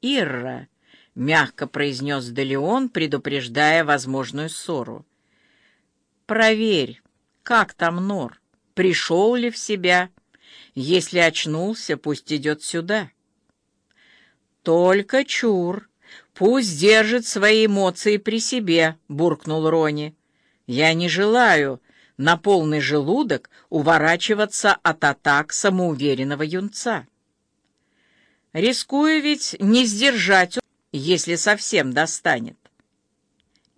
Ирра», — мягко произнес Делеон, предупреждая возможную ссору. «Проверь, как там Нор, пришел ли в себя. Если очнулся, пусть идет сюда». «Только чур, пусть держит свои эмоции при себе», — буркнул Рони. «Я не желаю на полный желудок уворачиваться от атак самоуверенного юнца. Рискую ведь не сдержать, если совсем достанет.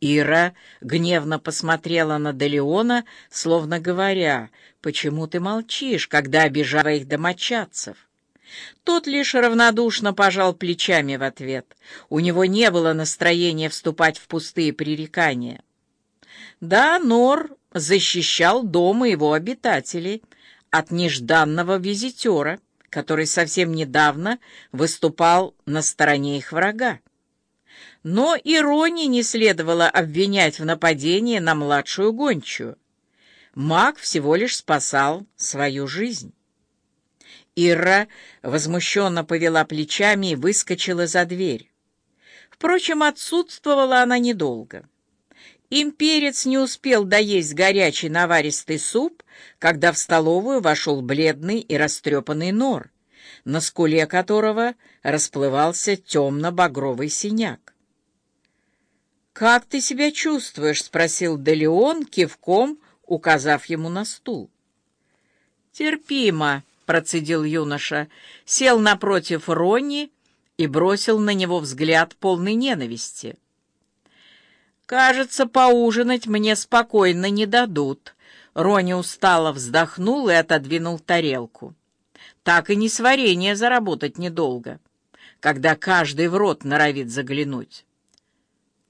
Ира гневно посмотрела на Делеона, словно говоря, «Почему ты молчишь, когда обижаешь их домочадцев?» Тот лишь равнодушно пожал плечами в ответ. У него не было настроения вступать в пустые пререкания. Да, Нор защищал дом и его обитателей от нежданного визитера, который совсем недавно выступал на стороне их врага. Но иронии не следовало обвинять в нападении на младшую гончую. Маг всего лишь спасал свою жизнь. Ира возмущенно повела плечами и выскочила за дверь. Впрочем, отсутствовала она недолго. Имперец не успел доесть горячий наваристый суп, когда в столовую вошел бледный и растрепанный нор, на скуле которого расплывался темно-багровый синяк. «Как ты себя чувствуешь?» — спросил Делеон, кивком указав ему на стул. «Терпимо», — процедил юноша, сел напротив Ронни и бросил на него взгляд полный ненависти. «Кажется, поужинать мне спокойно не дадут». Рони устало вздохнул и отодвинул тарелку. «Так и не с варенья заработать недолго, когда каждый в рот норовит заглянуть».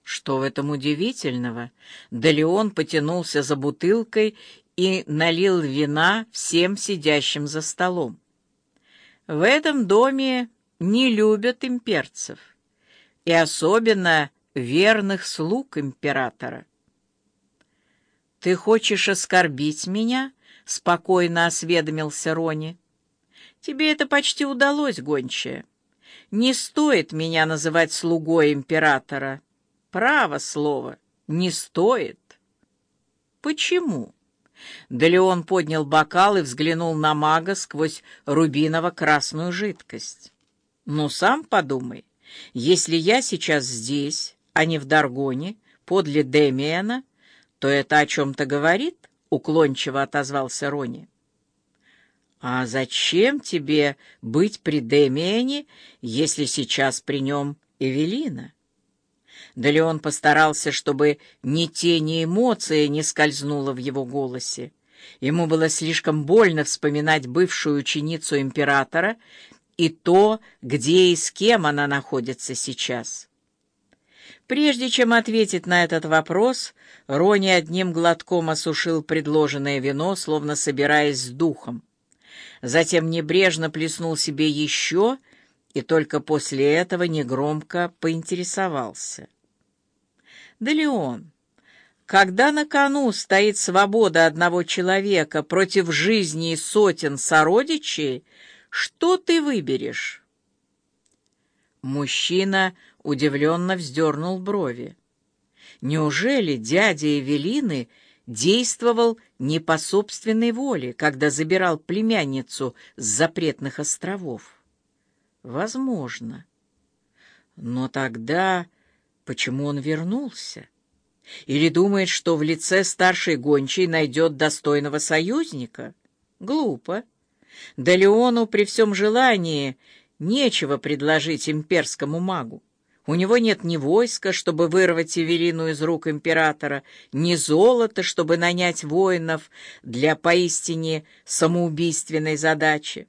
Что в этом удивительного? Да Леон потянулся за бутылкой и налил вина всем сидящим за столом. В этом доме не любят имперцев, и особенно верных слуг императора. «Ты хочешь оскорбить меня?» — спокойно осведомился Рони. «Тебе это почти удалось, гончая. Не стоит меня называть слугой императора. Право слово, не стоит». «Почему?» Да поднял бокал и взглянул на мага сквозь рубиново-красную жидкость. «Ну, сам подумай, если я сейчас здесь, а не в Даргоне, подле Демиана, то это о чем-то говорит?» — уклончиво отозвался Рони. «А зачем тебе быть при Демиане, если сейчас при нем Эвелина?» Да ли он постарался, чтобы ни тени эмоции не скользнуло в его голосе. Ему было слишком больно вспоминать бывшую ученицу императора и то, где и с кем она находится сейчас. Прежде чем ответить на этот вопрос, Рони одним глотком осушил предложенное вино, словно собираясь с духом. Затем небрежно плеснул себе еще и только после этого негромко поинтересовался. «Да Леон, когда на кону стоит свобода одного человека против жизни сотен сородичей, что ты выберешь?» Мужчина удивленно вздернул брови. Неужели дядя Эвелины действовал не по собственной воле, когда забирал племянницу с запретных островов? Возможно. Но тогда почему он вернулся? Или думает, что в лице старшей гончей найдет достойного союзника? Глупо. Да Леону при всем желании нечего предложить имперскому магу. У него нет ни войска, чтобы вырвать Эвелину из рук императора, ни золота, чтобы нанять воинов для поистине самоубийственной задачи.